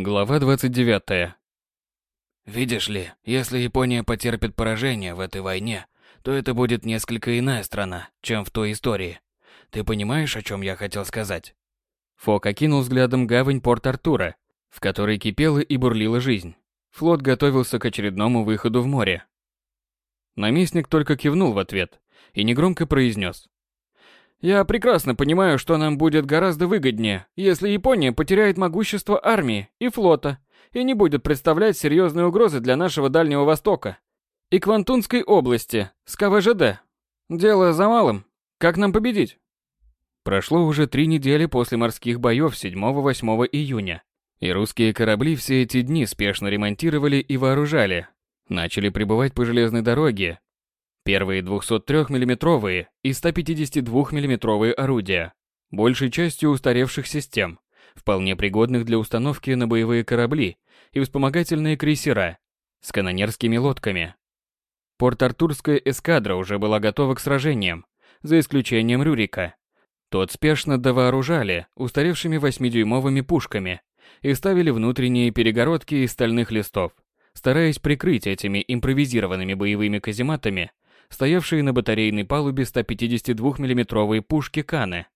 Глава 29. Видишь ли, если Япония потерпит поражение в этой войне, то это будет несколько иная страна, чем в той истории. Ты понимаешь, о чем я хотел сказать? Фок окинул взглядом гавань Порт-Артура, в которой кипела и бурлила жизнь. Флот готовился к очередному выходу в море. Наместник только кивнул в ответ и негромко произнес. «Я прекрасно понимаю, что нам будет гораздо выгоднее, если Япония потеряет могущество армии и флота и не будет представлять серьезной угрозы для нашего Дальнего Востока и Квантунской области с КВЖД. Дело за малым. Как нам победить?» Прошло уже три недели после морских боев 7-8 июня, и русские корабли все эти дни спешно ремонтировали и вооружали. Начали прибывать по железной дороге первые 203 миллиметровые и 152 миллиметровые орудия, большей частью устаревших систем, вполне пригодных для установки на боевые корабли и вспомогательные крейсера с канонерскими лодками. Порт-Артурская эскадра уже была готова к сражениям, за исключением Рюрика. Тот спешно довооружали устаревшими 8-дюймовыми пушками и ставили внутренние перегородки из стальных листов, стараясь прикрыть этими импровизированными боевыми казематами стоявшие на батарейной палубе 152 миллиметровые пушки Каны.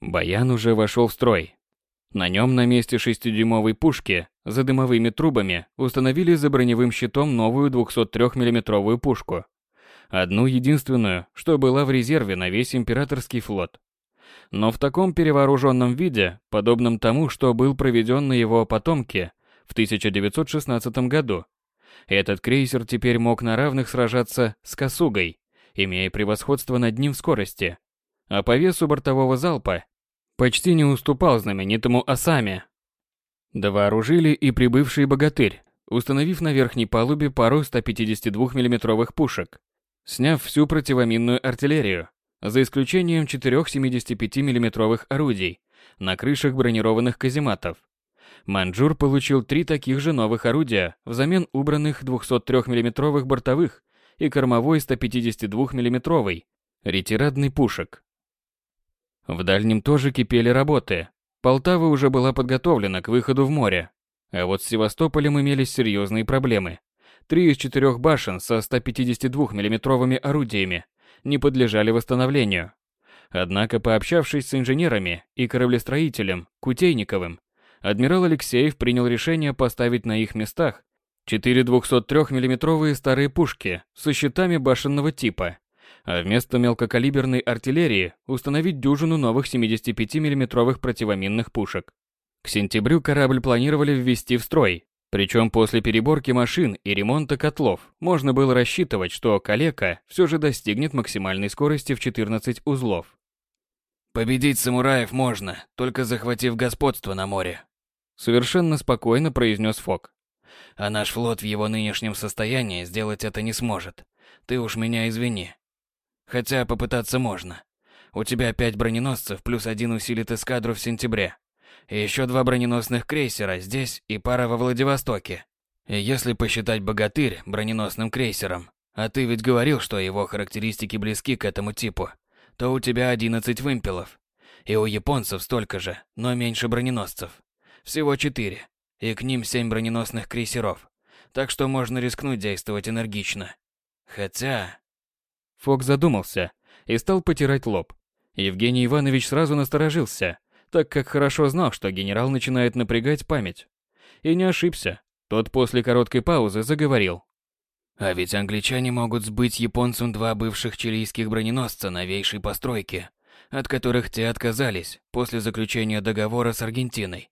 Баян уже вошел в строй. На нем на месте 6-дюймовой пушки за дымовыми трубами установили за броневым щитом новую 203 миллиметровую пушку. Одну единственную, что была в резерве на весь императорский флот. Но в таком перевооруженном виде, подобном тому, что был проведен на его потомке в 1916 году, этот крейсер теперь мог на равных сражаться с Косугой, имея превосходство над ним в скорости, а по весу бортового залпа почти не уступал знаменитому Осаме. Довооружили и прибывший богатырь, установив на верхней палубе пару 152 миллиметровых пушек, сняв всю противоминную артиллерию, за исключением четырех 75 миллиметровых орудий на крышах бронированных казематов. Манджур получил три таких же новых орудия взамен убранных 203 миллиметровых бортовых и кормовой 152 миллиметровой ретирадный пушек. В дальнем тоже кипели работы. Полтава уже была подготовлена к выходу в море. А вот с Севастополем имелись серьезные проблемы. Три из четырех башен со 152 миллиметровыми орудиями не подлежали восстановлению. Однако, пообщавшись с инженерами и кораблестроителем Кутейниковым, адмирал Алексеев принял решение поставить на их местах четыре 203 миллиметровые старые пушки со щитами башенного типа, а вместо мелкокалиберной артиллерии установить дюжину новых 75 миллиметровых противоминных пушек. К сентябрю корабль планировали ввести в строй, причем после переборки машин и ремонта котлов можно было рассчитывать, что «Калека» все же достигнет максимальной скорости в 14 узлов. Победить самураев можно, только захватив господство на море. Совершенно спокойно произнес Фок. А наш флот в его нынешнем состоянии сделать это не сможет. Ты уж меня извини. Хотя попытаться можно. У тебя пять броненосцев плюс один усилит эскадру в сентябре. И еще два броненосных крейсера здесь и пара во Владивостоке. И если посчитать «Богатырь» броненосным крейсером, а ты ведь говорил, что его характеристики близки к этому типу, то у тебя 11 вымпелов. И у японцев столько же, но меньше броненосцев. Всего 4. И к ним 7 броненосных крейсеров. Так что можно рискнуть действовать энергично. Хотя... Фок задумался и стал потирать лоб. Евгений Иванович сразу насторожился, так как хорошо знал, что генерал начинает напрягать память. И не ошибся. Тот после короткой паузы заговорил. А ведь англичане могут сбыть японцам два бывших чилийских броненосца новейшей постройки, от которых те отказались после заключения договора с Аргентиной.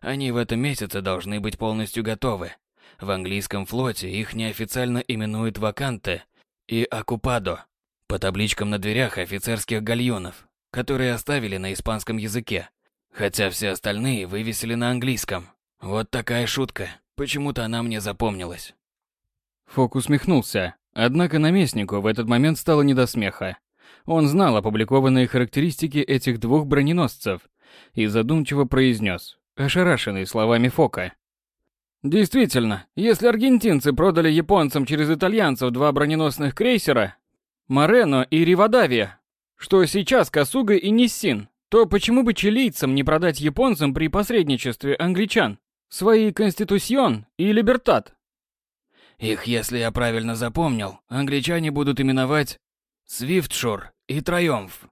Они в этом месяце должны быть полностью готовы. В английском флоте их неофициально именуют ваканте и окупадо по табличкам на дверях офицерских гальонов, которые оставили на испанском языке, хотя все остальные вывесили на английском. Вот такая шутка. Почему-то она мне запомнилась. Фок усмехнулся, однако наместнику в этот момент стало не до смеха. Он знал опубликованные характеристики этих двух броненосцев и задумчиво произнес, ошарашенный словами Фока. Действительно, если аргентинцы продали японцам через итальянцев два броненосных крейсера Морено и Ривадавия, что сейчас Касуга и Ниссин, то почему бы чилийцам не продать японцам при посредничестве англичан Свои Конституцион и Либертат. Их, если я правильно запомнил, англичане будут именовать Свифтшор и Триумф.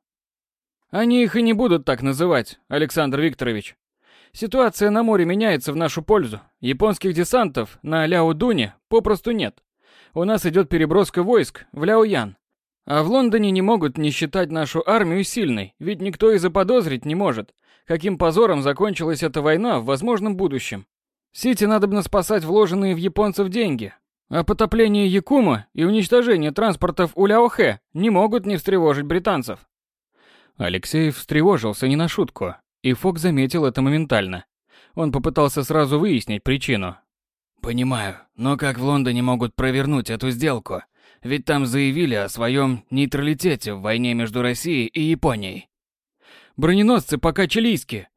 Они их и не будут так называть, Александр Викторович. Ситуация на море меняется в нашу пользу. Японских десантов на Ляо-Дуне попросту нет. У нас идет переброска войск в Ляо-Ян. А в Лондоне не могут не считать нашу армию сильной, ведь никто и заподозрить не может, каким позором закончилась эта война в возможном будущем. Сити надобно спасать вложенные в японцев деньги, а потопление Якума и уничтожение транспортов у Ляохэ не могут не встревожить британцев. Алексеев встревожился не на шутку, и Фок заметил это моментально. Он попытался сразу выяснить причину. «Понимаю, но как в Лондоне могут провернуть эту сделку? Ведь там заявили о своем нейтралитете в войне между Россией и Японией». «Броненосцы пока чилийские.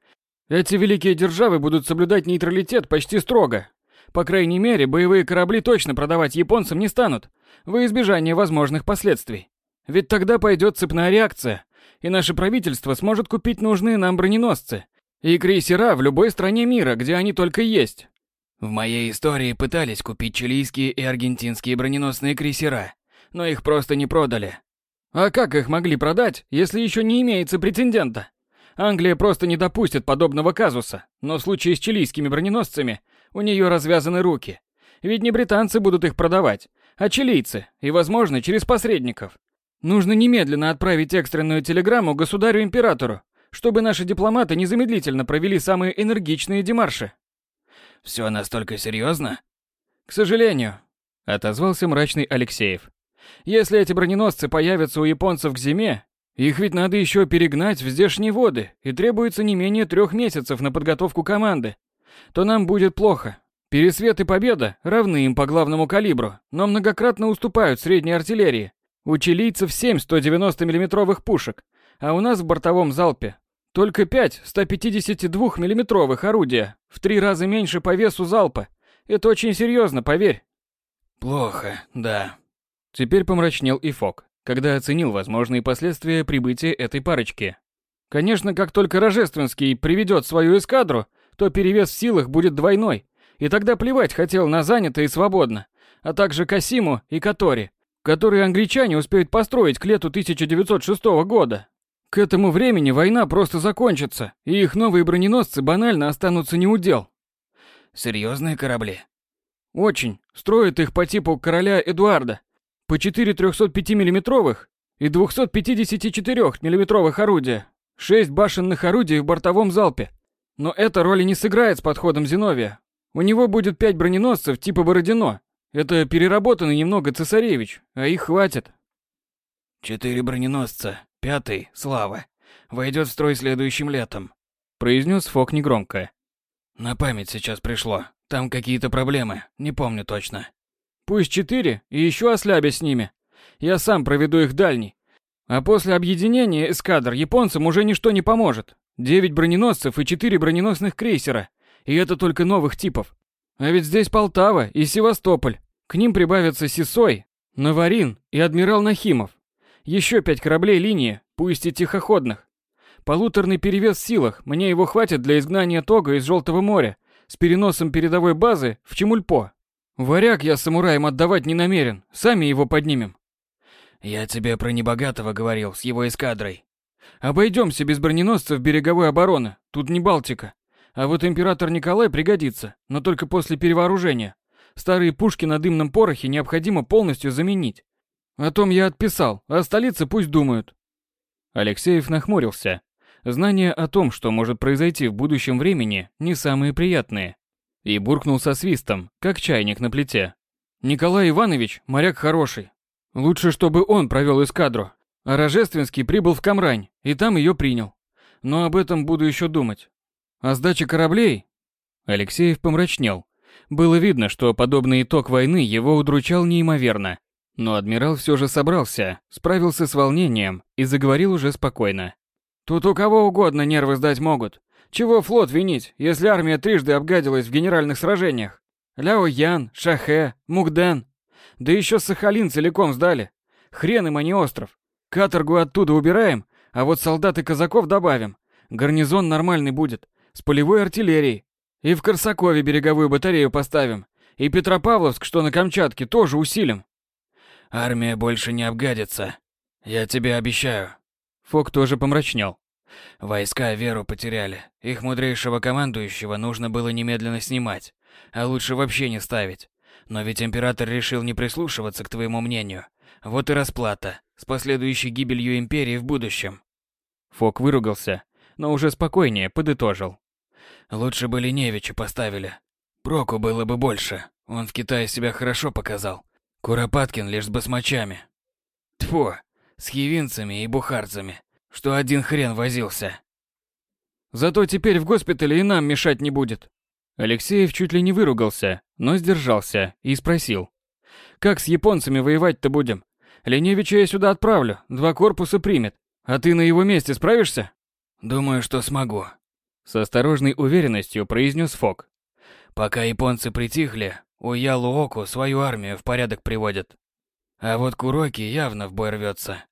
Эти великие державы будут соблюдать нейтралитет почти строго. По крайней мере, боевые корабли точно продавать японцам не станут, во избежание возможных последствий. Ведь тогда пойдет цепная реакция, и наше правительство сможет купить нужные нам броненосцы и крейсера в любой стране мира, где они только есть. В моей истории пытались купить чилийские и аргентинские броненосные крейсера, но их просто не продали. А как их могли продать, если еще не имеется претендента? Англия просто не допустит подобного казуса, но в случае с чилийскими броненосцами у нее развязаны руки. Ведь не британцы будут их продавать, а чилийцы, и, возможно, через посредников. Нужно немедленно отправить экстренную телеграмму государю-императору, чтобы наши дипломаты незамедлительно провели самые энергичные демарши. Все настолько серьезно? К сожалению, отозвался мрачный Алексеев. Если эти броненосцы появятся у японцев к зиме, их ведь надо еще перегнать в здешние воды, и требуется не менее трех месяцев на подготовку команды. То нам будет плохо. Пересвет и Победа равны им по главному калибру, но многократно уступают средней артиллерии. У чилийцев 7 190 миллиметровых пушек, а у нас в бортовом залпе только 5 152 миллиметровых орудия, в три раза меньше по весу залпа. Это очень серьезно, поверь. Плохо, да. Теперь помрачнел и Фок когда оценил возможные последствия прибытия этой парочки. Конечно, как только Рожественский приведет свою эскадру, то перевес в силах будет двойной, и тогда плевать хотел на занято и свободно, а также Касиму и Катори, которые англичане успеют построить к лету 1906 года. К этому времени война просто закончится, и их новые броненосцы банально останутся неудел. Серьезные корабли? Очень. Строят их по типу короля Эдуарда по 4 305 миллиметровых и 254 миллиметровых орудия, 6 башенных орудий в бортовом залпе. Но эта роли не сыграет с подходом Зиновия. У него будет 5 броненосцев типа Бородино. Это переработанный немного цесаревич, а их хватит. Четыре броненосца, пятый, Слава, войдет в строй следующим летом, произнес Фок негромко. На память сейчас пришло. Там какие-то проблемы, не помню точно. Пусть четыре, и еще ослябя с ними. Я сам проведу их дальний. А после объединения эскадр японцам уже ничто не поможет. Девять броненосцев и четыре броненосных крейсера. И это только новых типов. А ведь здесь Полтава и Севастополь. К ним прибавятся Сисой, Наварин и Адмирал Нахимов. Еще пять кораблей линии, пусть и тихоходных. Полуторный перевес в силах, мне его хватит для изгнания Тога из Желтого моря с переносом передовой базы в Чемульпо. Варяг я самураем отдавать не намерен, сами его поднимем. Я тебе про небогатого говорил, с его эскадрой. Обойдемся без броненосцев береговой обороны, тут не Балтика. А вот император Николай пригодится, но только после перевооружения. Старые пушки на дымном порохе необходимо полностью заменить. О том я отписал, а столицы пусть думают. Алексеев нахмурился. Знания о том, что может произойти в будущем времени, не самые приятные. И буркнул со свистом, как чайник на плите. Николай Иванович моряк хороший. Лучше, чтобы он провел эскадру. А Рожественский прибыл в Камрань, и там ее принял. Но об этом буду еще думать. А сдача кораблей? Алексеев помрачнел. Было видно, что подобный итог войны его удручал неимоверно. Но адмирал все же собрался, справился с волнением и заговорил уже спокойно. Тут у кого угодно нервы сдать могут. Чего флот винить, если армия трижды обгадилась в генеральных сражениях? Ляо Ян, Шахе, Мугден. Да еще Сахалин целиком сдали. Хрен им, а не остров. Каторгу оттуда убираем, а вот солдат и казаков добавим. Гарнизон нормальный будет, с полевой артиллерией. И в Корсакове береговую батарею поставим. И Петропавловск, что на Камчатке, тоже усилим. Армия больше не обгадится. Я тебе обещаю. Фок тоже помрачнел. Войска веру потеряли. Их мудрейшего командующего нужно было немедленно снимать, а лучше вообще не ставить. Но ведь император решил не прислушиваться к твоему мнению. Вот и расплата, с последующей гибелью империи в будущем. Фок выругался, но уже спокойнее подытожил. Лучше бы Леневича поставили. Проку было бы больше. Он в Китае себя хорошо показал. Куропаткин лишь с басмачами. Тьфу, с хивинцами и бухарцами, что один хрен возился. Зато теперь в госпитале и нам мешать не будет. Алексеев чуть ли не выругался, но сдержался и спросил. Как с японцами воевать-то будем? Леневича я сюда отправлю, два корпуса примет. А ты на его месте справишься? Думаю, что смогу. С осторожной уверенностью произнес Фок. Пока японцы притихли, у Ялуоку свою армию в порядок приводят. А вот Куроки явно в бой рвется.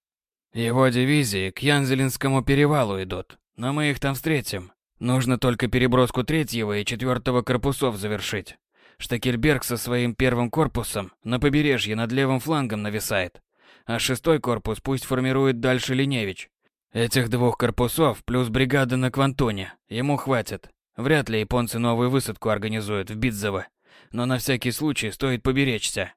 Его дивизии к Янзелинскому перевалу идут, но мы их там встретим. Нужно только переброску третьего и четвертого корпусов завершить. Штекельберг со своим первым корпусом на побережье над левым флангом нависает, а шестой корпус пусть формирует дальше Линевич. Этих двух корпусов плюс бригада на Квантоне ему хватит. Вряд ли японцы новую высадку организуют в Бидзово, но на всякий случай стоит поберечься.